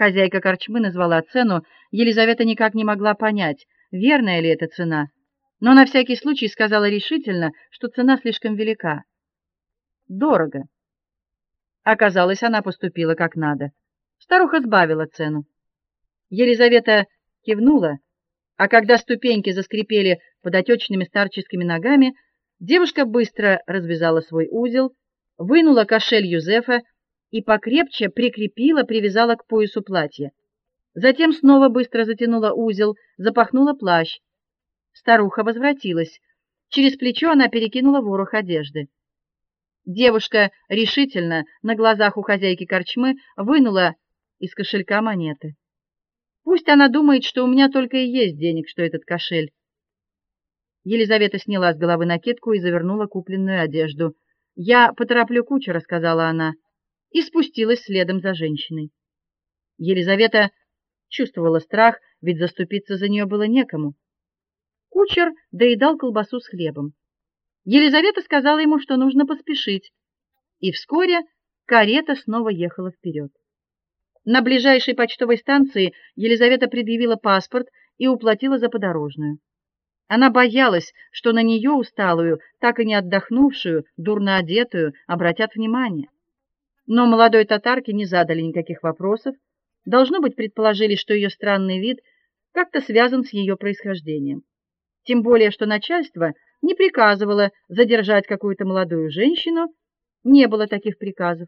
Хозяйка корчмы назвала цену, Елизавета никак не могла понять, верная ли эта цена, но на всякий случай сказала решительно, что цена слишком велика. Дорого. Оказалось, она поступила как надо. Старуха сбавила цену. Елизавета кивнула, а когда ступеньки заскрипели под отечными старческими ногами, девушка быстро развязала свой узел, вынула кошель Юзефа и покрепче прикрепила, привязала к поясу платья. Затем снова быстро затянула узел, запахнула плащ. Старуха возвратилась. Через плечо она перекинула ворох одежды. Девушка решительно на глазах у хозяйки корчмы вынула из кошелька монеты. Пусть она думает, что у меня только и есть денег, что этот кошель. Елизавета сняла с головы накидку и завернула купленную одежду. "Я потороплю кучера", сказала она, и спустилась следом за женщиной. Елизавета чувствовала страх, ведь заступиться за нее было некому. Кучер доедал колбасу с хлебом. Елизавета сказала ему, что нужно поспешить, и вскоре карета снова ехала вперед. На ближайшей почтовой станции Елизавета предъявила паспорт и уплатила за подорожную. Она боялась, что на нее усталую, так и не отдохнувшую, дурно одетую обратят внимание. Но молодой татарке не задали никаких вопросов, должно быть, предположили, что ее странный вид как-то связан с ее происхождением. Тем более, что начальство не приказывало задержать какую-то молодую женщину, не было таких приказов.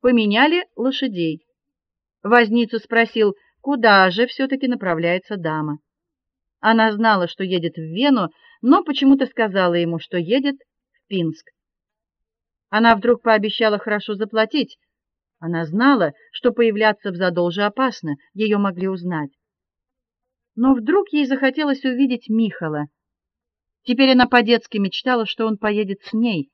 Поменяли лошадей. Возницу спросил, куда же все таки направляется дама. Она знала, что едет в Вену, но почему-то сказала ему, что едет в Пинск. Она вдруг пообещала хорошо заплатить. Она знала, что появляться в Задолже опасно, ее могли узнать. Но вдруг ей захотелось увидеть Михала. Теперь она по-детски мечтала, что он поедет с ней.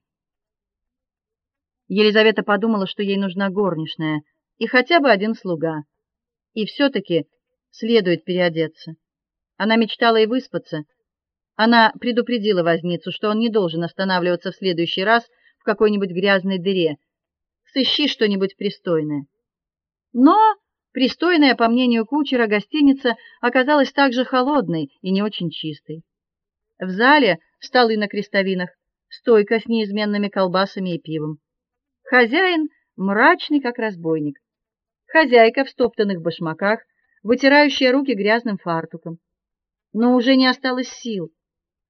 Елизавета подумала, что ей нужна горничная и хотя бы один слуга. И все таки следует переодеться. Она мечтала и выспаться. Она предупредила возницу, что он не должен останавливаться в следующий раз в какой-нибудь грязной дыре. Сыщи что-нибудь пристойное. Но Пристойная, по мнению кучера, гостиница оказалась также холодной и не очень чистой. В зале столы на крестовинах, стойка с неизменными колбасами и пивом. Хозяин мрачный, как разбойник. Хозяйка в стоптанных башмаках, вытирающая руки грязным фартуком. Но уже не осталось сил.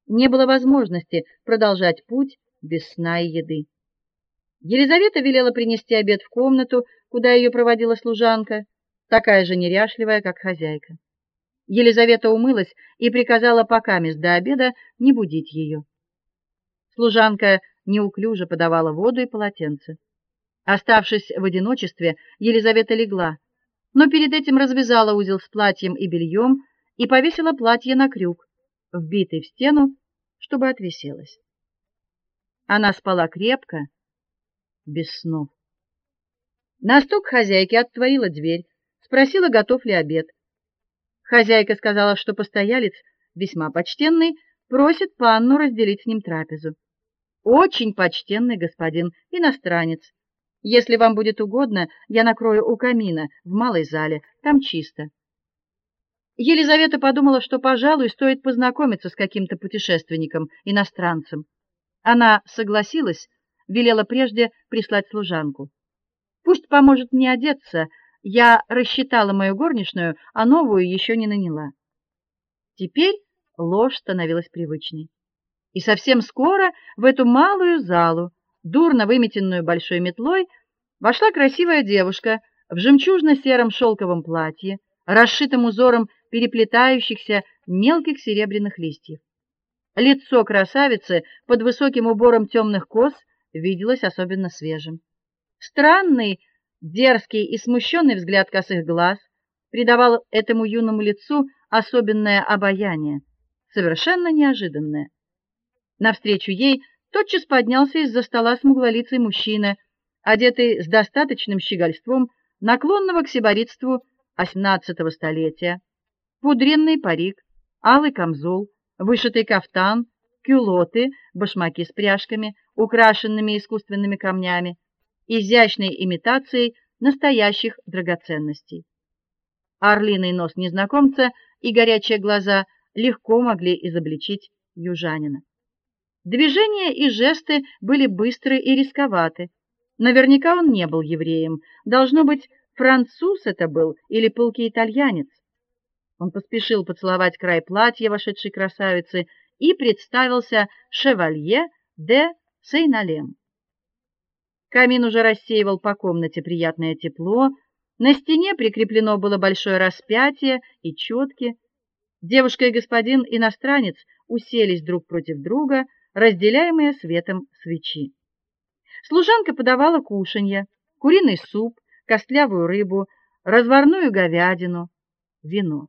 Не было возможности продолжать путь без сна и еды. Елизавета велела принести обед в комнату, куда ее проводила служанка такая же неряшливая, как хозяйка. Елизавета умылась и приказала пока мест до обеда не будить ее. Служанка неуклюже подавала воду и полотенце. Оставшись в одиночестве, Елизавета легла, но перед этим развязала узел с платьем и бельем и повесила платье на крюк, вбитый в стену, чтобы отвиселось. Она спала крепко, без снов. На стук хозяйки отворила дверь спросила, готов ли обед. Хозяйка сказала, что постоялец, весьма почтенный, просит панну разделить с ним трапезу. Очень почтенный господин, иностранец. Если вам будет угодно, я накрою у камина в малой зале, там чисто. Елизавета подумала, что, пожалуй, стоит познакомиться с каким-то путешественником, иностранцем. Она согласилась, велела прежде прислать служанку. Пусть поможет мне одеться, я рассчитала мою горничную, а новую еще не наняла. Теперь ложь становилась привычной. И совсем скоро в эту малую залу, дурно выметенную большой метлой, вошла красивая девушка в жемчужно-сером шелковом платье, расшитом узором переплетающихся мелких серебряных листьев. Лицо красавицы под высоким убором темных кос виделось особенно свежим. Странный Дерзкий и смущенный взгляд косых глаз придавал этому юному лицу особенное обаяние, совершенно неожиданное. Навстречу ей тотчас поднялся из-за стола смуглолицый мужчина, одетый с достаточным щегольством наклонного к сиборитству XVIII столетия. Пудренный парик, алый камзол, вышитый кафтан, кюлоты, башмаки с пряжками, украшенными искусственными камнями, изящной имитацией настоящих драгоценностей. Орлиный нос незнакомца и горячие глаза легко могли изобличить южанина. Движения и жесты были быстры и рисковаты. Наверняка он не был евреем. Должно быть, француз это был или пылкий итальянец. Он поспешил поцеловать край платья вошедшей красавицы и представился шевалье де Сейналем. Камин уже рассеивал по комнате приятное тепло, на стене прикреплено было большое распятие и четки. Девушка и господин иностранец уселись друг против друга, разделяемые светом свечи. Служанка подавала кушанье: куриный суп, костлявую рыбу, разварную говядину, вино.